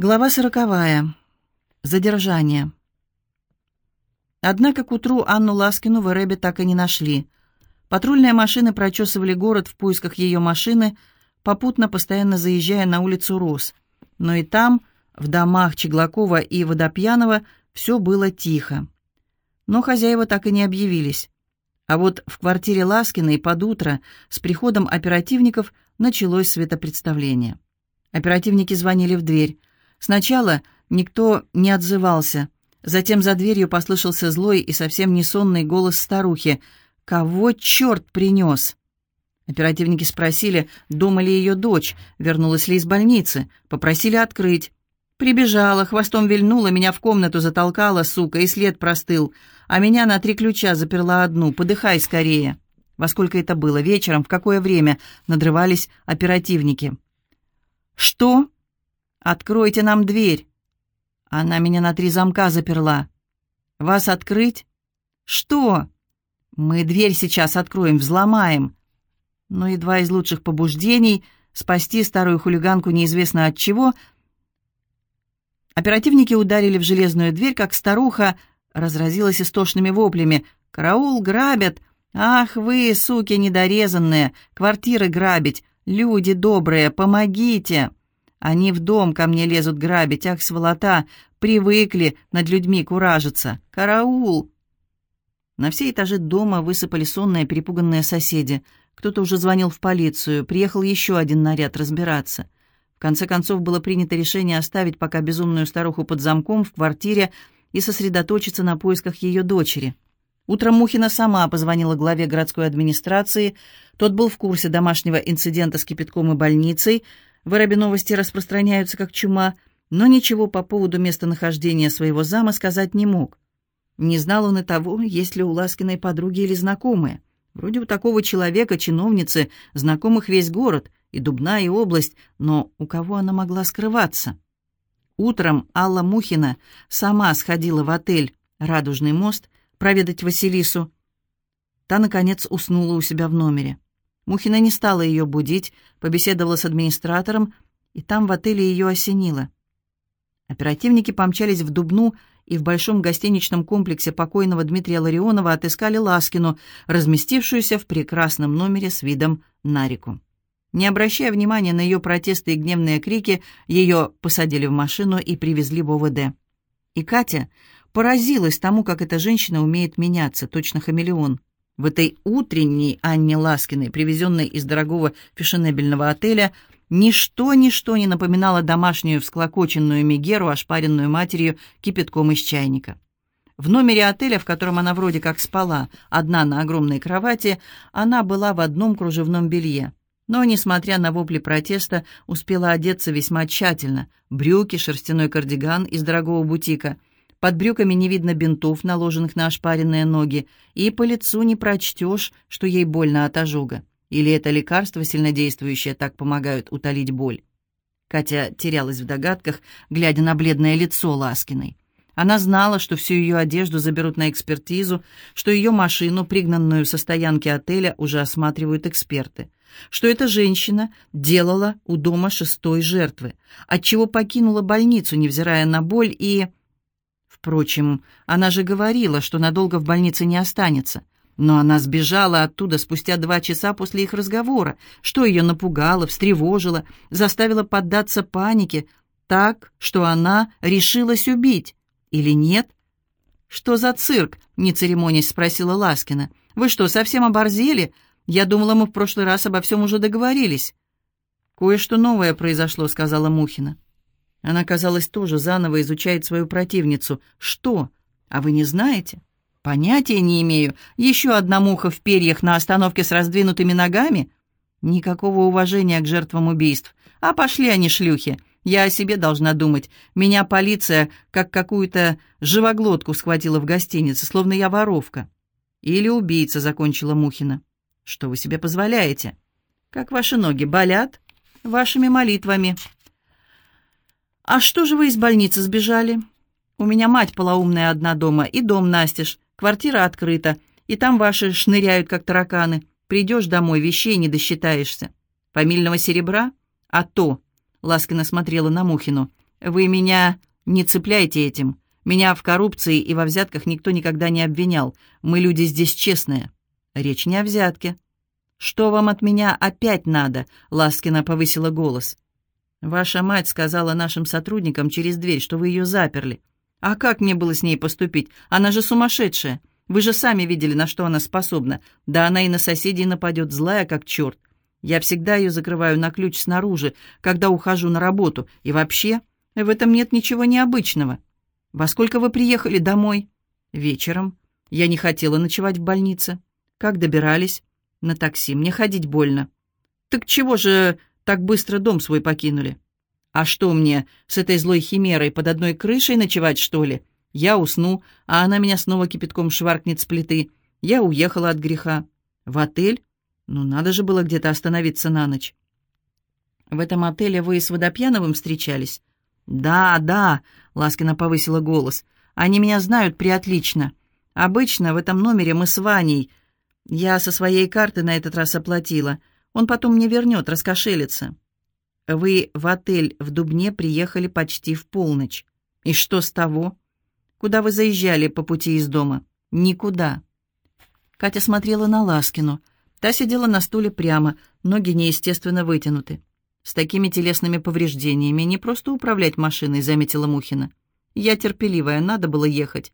Глава сороковая. Задержание. Однако к утру Анну Ласкину в Эребе так и не нашли. Патрульные машины прочесывали город в поисках ее машины, попутно постоянно заезжая на улицу Рос. Но и там, в домах Чеглакова и Водопьянова, все было тихо. Но хозяева так и не объявились. А вот в квартире Ласкиной под утро с приходом оперативников началось светопредставление. Оперативники звонили в дверь. Сначала никто не отзывался. Затем за дверью послышался злой и совсем не сонный голос старухи. «Кого черт принес?» Оперативники спросили, дома ли ее дочь, вернулась ли из больницы, попросили открыть. Прибежала, хвостом вильнула, меня в комнату затолкала, сука, и след простыл, а меня на три ключа заперла одну, подыхай скорее. Во сколько это было, вечером, в какое время, надрывались оперативники. «Что?» «Откройте нам дверь!» Она меня на три замка заперла. «Вас открыть?» «Что?» «Мы дверь сейчас откроем, взломаем». Но едва из лучших побуждений спасти старую хулиганку неизвестно от чего, оперативники ударили в железную дверь, как старуха разразилась истошными воплями. «Караул грабят! Ах вы, суки недорезанные! Квартиры грабить! Люди добрые, помогите!» Они в дом ко мне лезут грабить, ах, сволота, привыкли над людьми куражиться. Караул!» На все этажи дома высыпали сонные перепуганные соседи. Кто-то уже звонил в полицию, приехал еще один наряд разбираться. В конце концов было принято решение оставить пока безумную старуху под замком в квартире и сосредоточиться на поисках ее дочери. Утром Мухина сама позвонила главе городской администрации. Тот был в курсе домашнего инцидента с кипятком и больницей, в Арабе новости распространяются как чума, но ничего по поводу местонахождения своего зама сказать не мог. Не знал он и того, есть ли у Ласкиной подруги или знакомые. Вроде у такого человека, чиновницы, знакомых весь город, и Дубна, и область, но у кого она могла скрываться? Утром Алла Мухина сама сходила в отель «Радужный мост» проведать Василису. Та, наконец, уснула у себя в номере. Мухина не стала ее будить, побеседовала с администратором, и там в отеле ее осенило. Оперативники помчались в Дубну и в большом гостиничном комплексе покойного Дмитрия Ларионова отыскали Ласкину, разместившуюся в прекрасном номере с видом на реку. Не обращая внимания на ее протесты и гневные крики, ее посадили в машину и привезли в ОВД. И Катя поразилась тому, как эта женщина умеет меняться, точно хамелеон. В этой утренней Анне Ласкиной, привезенной из дорогого фешенебельного отеля, ничто-ничто не напоминало домашнюю всклокоченную Мегеру, ошпаренную матерью кипятком из чайника. В номере отеля, в котором она вроде как спала, одна на огромной кровати, она была в одном кружевном белье. Но, несмотря на вопли протеста, успела одеться весьма тщательно. Брюки, шерстяной кардиган из дорогого бутика — под брюками не видно бинтов, наложенных на ошпаренные ноги, и по лицу не прочтешь, что ей больно от ожога. Или это лекарство, сильнодействующее, так помогают утолить боль. Катя терялась в догадках, глядя на бледное лицо Ласкиной. Она знала, что всю ее одежду заберут на экспертизу, что ее машину, пригнанную со стоянки отеля, уже осматривают эксперты, что эта женщина делала у дома шестой жертвы, отчего покинула больницу, невзирая на боль и... Впрочем, она же говорила, что надолго в больнице не останется. Но она сбежала оттуда спустя два часа после их разговора, что ее напугало, встревожило, заставило поддаться панике, так, что она решилась убить. Или нет? «Что за цирк?» — не церемонясь спросила Ласкина. «Вы что, совсем оборзели? Я думала, мы в прошлый раз обо всем уже договорились». «Кое-что новое произошло», — сказала Мухина. Она, казалось, тоже заново изучает свою противницу. «Что? А вы не знаете?» «Понятия не имею. Еще одна муха в перьях на остановке с раздвинутыми ногами?» «Никакого уважения к жертвам убийств. А пошли они, шлюхи. Я о себе должна думать. Меня полиция как какую-то живоглотку схватила в гостинице, словно я воровка». «Или убийца», — закончила Мухина. «Что вы себе позволяете?» «Как ваши ноги болят?» «Вашими молитвами». «А что же вы из больницы сбежали?» «У меня мать полоумная одна дома, и дом настежь, квартира открыта, и там ваши шныряют, как тараканы. Придешь домой, вещей не досчитаешься. Фамильного серебра? А то!» Ласкина смотрела на Мухину. «Вы меня не цепляйте этим. Меня в коррупции и во взятках никто никогда не обвинял. Мы люди здесь честные». «Речь не о взятке». «Что вам от меня опять надо?» — Ласкина повысила голос. «Ваша мать сказала нашим сотрудникам через дверь, что вы ее заперли. А как мне было с ней поступить? Она же сумасшедшая. Вы же сами видели, на что она способна. Да она и на соседей нападет, злая как черт. Я всегда ее закрываю на ключ снаружи, когда ухожу на работу. И вообще, в этом нет ничего необычного. Во сколько вы приехали домой? Вечером. Я не хотела ночевать в больнице. Как добирались? На такси. Мне ходить больно. Так чего же так быстро дом свой покинули? А что мне, с этой злой химерой под одной крышей ночевать, что ли? Я усну, а она меня снова кипятком шваркнет с плиты. Я уехала от греха. В отель? Ну, надо же было где-то остановиться на ночь. В этом отеле вы с Водопьяновым встречались? Да, да, Ласкина повысила голос. Они меня знают приотлично. Обычно в этом номере мы с Ваней. Я со своей карты на этот раз оплатила. Он потом мне вернет, раскошелится. Вы в отель в Дубне приехали почти в полночь. И что с того? Куда вы заезжали по пути из дома? Никуда. Катя смотрела на Ласкину. Та сидела на стуле прямо, ноги неестественно вытянуты. С такими телесными повреждениями не просто управлять машиной, заметила Мухина. Я терпеливая, надо было ехать.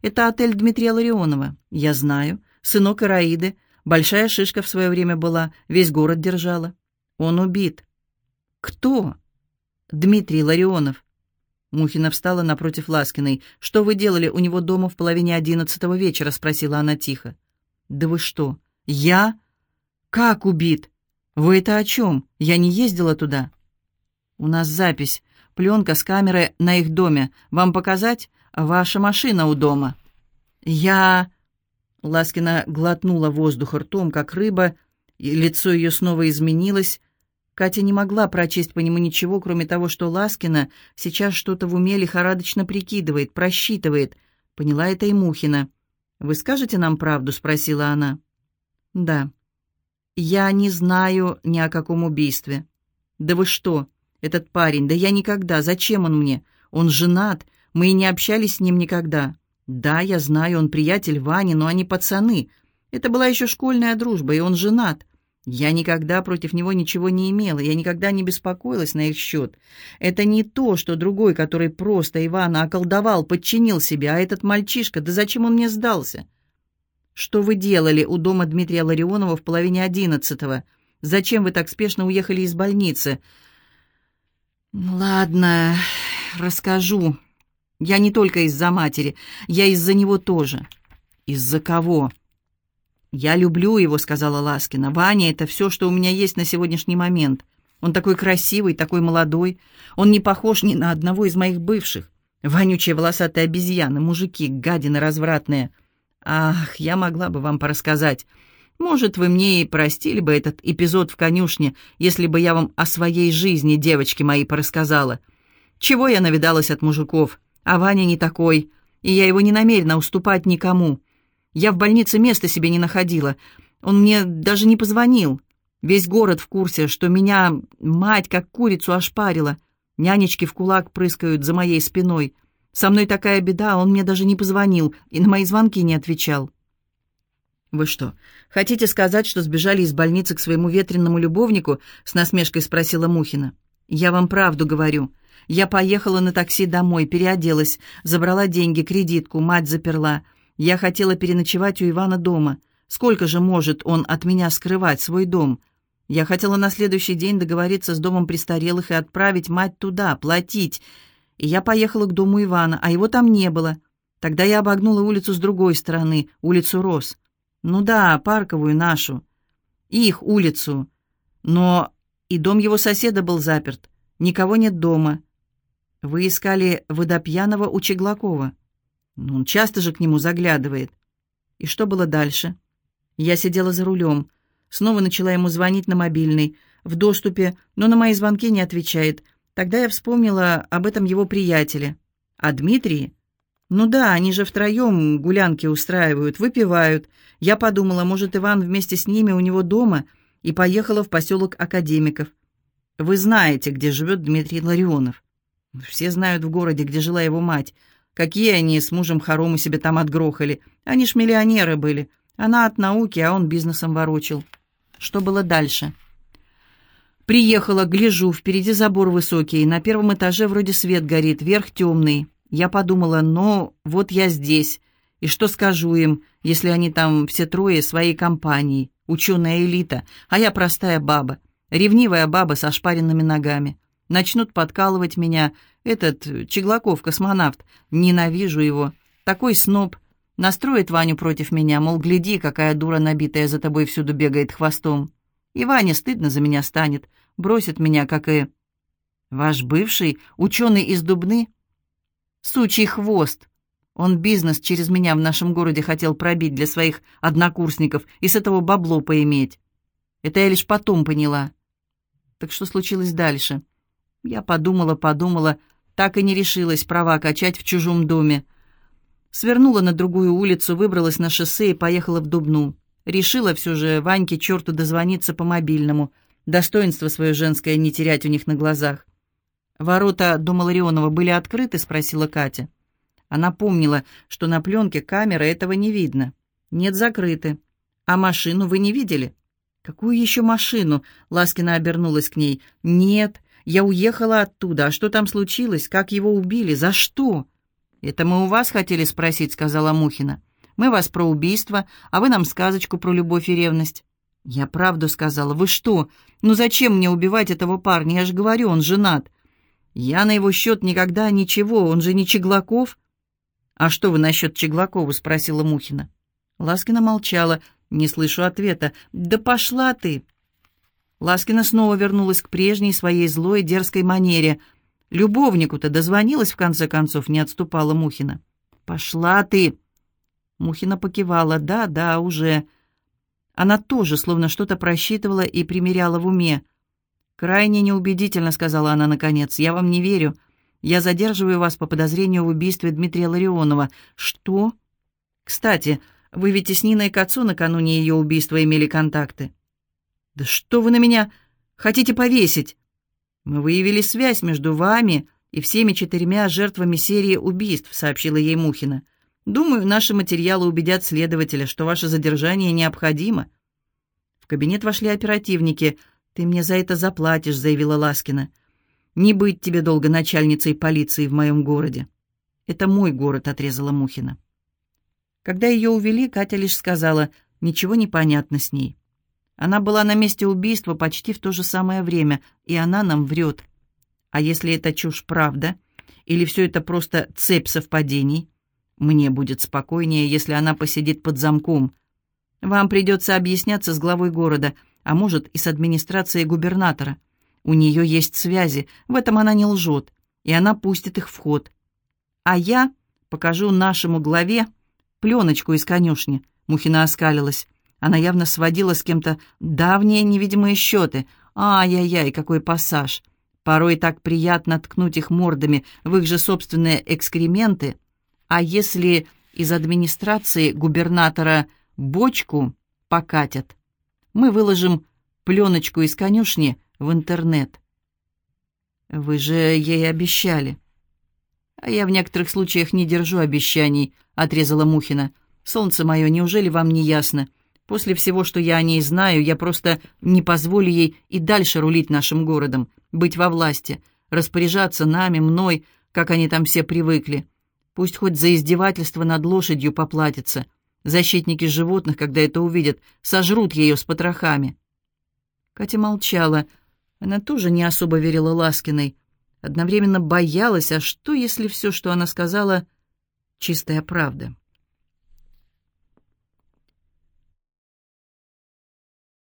Это отель Дмитрия Ларионова. Я знаю. Сынок Ираиды. Большая шишка в свое время была, весь город держала. Он убит. «Кто?» «Дмитрий Ларионов». Мухина встала напротив Ласкиной. «Что вы делали у него дома в половине одиннадцатого вечера?» — спросила она тихо. «Да вы что? Я? Как убит? Вы это о чем? Я не ездила туда». «У нас запись. Пленка с камеры на их доме. Вам показать? Ваша машина у дома». «Я...» Ласкина глотнула воздух ртом, как рыба, и лицо ее снова изменилось, Катя не могла прочесть по нему ничего, кроме того, что Ласкина сейчас что-то в уме лихорадочно прикидывает, просчитывает. Поняла это и Мухина. «Вы скажете нам правду?» — спросила она. «Да». «Я не знаю ни о каком убийстве». «Да вы что? Этот парень, да я никогда. Зачем он мне? Он женат. Мы и не общались с ним никогда». «Да, я знаю, он приятель Вани, но они пацаны. Это была еще школьная дружба, и он женат. Я никогда против него ничего не имела, я никогда не беспокоилась на их счет. Это не то, что другой, который просто Ивана околдовал, подчинил себя, а этот мальчишка, да зачем он мне сдался? Что вы делали у дома Дмитрия Ларионова в половине одиннадцатого? Зачем вы так спешно уехали из больницы? Ладно, расскажу. Я не только из-за матери, я из-за него тоже. Из-за кого? «Я люблю его», — сказала Ласкина. «Ваня — это все, что у меня есть на сегодняшний момент. Он такой красивый, такой молодой. Он не похож ни на одного из моих бывших. Вонючие волосатые обезьяны, мужики, гадины развратные. Ах, я могла бы вам порассказать. Может, вы мне и простили бы этот эпизод в конюшне, если бы я вам о своей жизни, девочки мои, порассказала. Чего я навидалась от мужиков? А Ваня не такой, и я его не намерена уступать никому». Я в больнице места себе не находила. Он мне даже не позвонил. Весь город в курсе, что меня мать как курицу ошпарила. Нянечки в кулак прыскают за моей спиной. Со мной такая беда, он мне даже не позвонил и на мои звонки не отвечал. «Вы что, хотите сказать, что сбежали из больницы к своему ветреному любовнику?» — с насмешкой спросила Мухина. «Я вам правду говорю. Я поехала на такси домой, переоделась, забрала деньги, кредитку, мать заперла. Я хотела переночевать у Ивана дома. Сколько же может он от меня скрывать свой дом? Я хотела на следующий день договориться с домом престарелых и отправить мать туда, платить. И я поехала к дому Ивана, а его там не было. Тогда я обогнула улицу с другой стороны, улицу Рос. Ну да, парковую нашу. Их улицу. Но и дом его соседа был заперт. Никого нет дома. Вы искали Водопьяного у Чеглакова. Ну, он часто же к нему заглядывает. И что было дальше? Я сидела за рулем. Снова начала ему звонить на мобильный. В доступе, но на мои звонки не отвечает. Тогда я вспомнила об этом его приятеле. А Дмитрий? Ну да, они же втроем гулянки устраивают, выпивают. Я подумала, может, Иван вместе с ними у него дома, и поехала в поселок Академиков. Вы знаете, где живет Дмитрий Ларионов. Все знают в городе, где жила его мать. Какие они с мужем хоромы себе там отгрохали. Они ж миллионеры были. Она от науки, а он бизнесом ворочил. Что было дальше? Приехала, гляжу, впереди забор высокий, на первом этаже вроде свет горит, верх темный. Я подумала, ну, вот я здесь. И что скажу им, если они там все трое своей компанией, ученая элита, а я простая баба, ревнивая баба со шпаренными ногами. Начнут подкалывать меня. Этот Чеглаков, космонавт, ненавижу его. Такой сноб. Настроит Ваню против меня, мол, гляди, какая дура набитая за тобой всюду бегает хвостом. И Ване стыдно за меня станет, бросит меня, как и... Ваш бывший, ученый из Дубны? Сучий хвост. Он бизнес через меня в нашем городе хотел пробить для своих однокурсников и с этого бабло поиметь. Это я лишь потом поняла. Так что случилось дальше? Я подумала, подумала, так и не решилась права качать в чужом доме. Свернула на другую улицу, выбралась на шоссе и поехала в Дубну. Решила все же Ваньке черту дозвониться по мобильному. Достоинство свое женское не терять у них на глазах. «Ворота дома Ларионова были открыты?» — спросила Катя. Она помнила, что на пленке камеры этого не видно. «Нет, закрыты. А машину вы не видели?» «Какую еще машину?» — Ласкина обернулась к ней. «Нет, я уехала оттуда. А что там случилось? Как его убили? За что?» «Это мы у вас хотели спросить», — сказала Мухина. «Мы вас про убийство, а вы нам сказочку про любовь и ревность». «Я правду сказала. Вы что? Ну зачем мне убивать этого парня? Я же говорю, он женат». «Я на его счет никогда ничего, он же не Чеглаков». «А что вы насчет Чеглакова?» — спросила Мухина. Ласкина молчала. «Не слышу ответа». «Да пошла ты!» Ласкина снова вернулась к прежней своей злой дерзкой манере. «Любовнику-то дозвонилась, в конце концов», — не отступала Мухина. «Пошла ты!» Мухина покивала. «Да, да, уже». Она тоже словно что-то просчитывала и примеряла в уме. «Крайне неубедительно», — сказала она наконец. «Я вам не верю. Я задерживаю вас по подозрению в убийстве Дмитрия Ларионова. Что? Кстати, вы ведь и с Ниной Кацу накануне ее убийства имели контакты. Да что вы на меня хотите повесить? Мы выявили связь между вами и всеми четырьмя жертвами серии убийств, сообщила ей Мухина. Думаю, наши материалы убедят следователя, что ваше задержание необходимо. В кабинет вошли оперативники. Ты мне за это заплатишь, заявила Ласкина. Не быть тебе долго начальницей полиции в моем городе. Это мой город, отрезала Мухина. Когда ее увели, Катя лишь сказала, ничего не понятно с ней. Она была на месте убийства почти в то же самое время, и она нам врет. А если это чушь правда, или все это просто цепь совпадений, мне будет спокойнее, если она посидит под замком. Вам придется объясняться с главой города, а может и с администрацией губернатора. У нее есть связи, в этом она не лжет, и она пустит их в ход. А я покажу нашему главе пленочку из конюшни. Мухина оскалилась. Она явно сводила с кем-то давние невидимые счеты. Ай-яй-яй, какой пассаж. Порой так приятно ткнуть их мордами в их же собственные экскременты. А если из администрации губернатора бочку покатят, мы выложим пленочку из конюшни в интернет. Вы же ей обещали. А я в некоторых случаях не держу обещаний, отрезала Мухина. Солнце мое, неужели вам не ясно? После всего, что я о ней знаю, я просто не позволю ей и дальше рулить нашим городом, быть во власти, распоряжаться нами, мной, как они там все привыкли. Пусть хоть за издевательство над лошадью поплатится. Защитники животных, когда это увидят, сожрут ее с потрохами. Катя молчала, — она тоже не особо верила Ласкиной, одновременно боялась, а что, если все, что она сказала, чистая правда?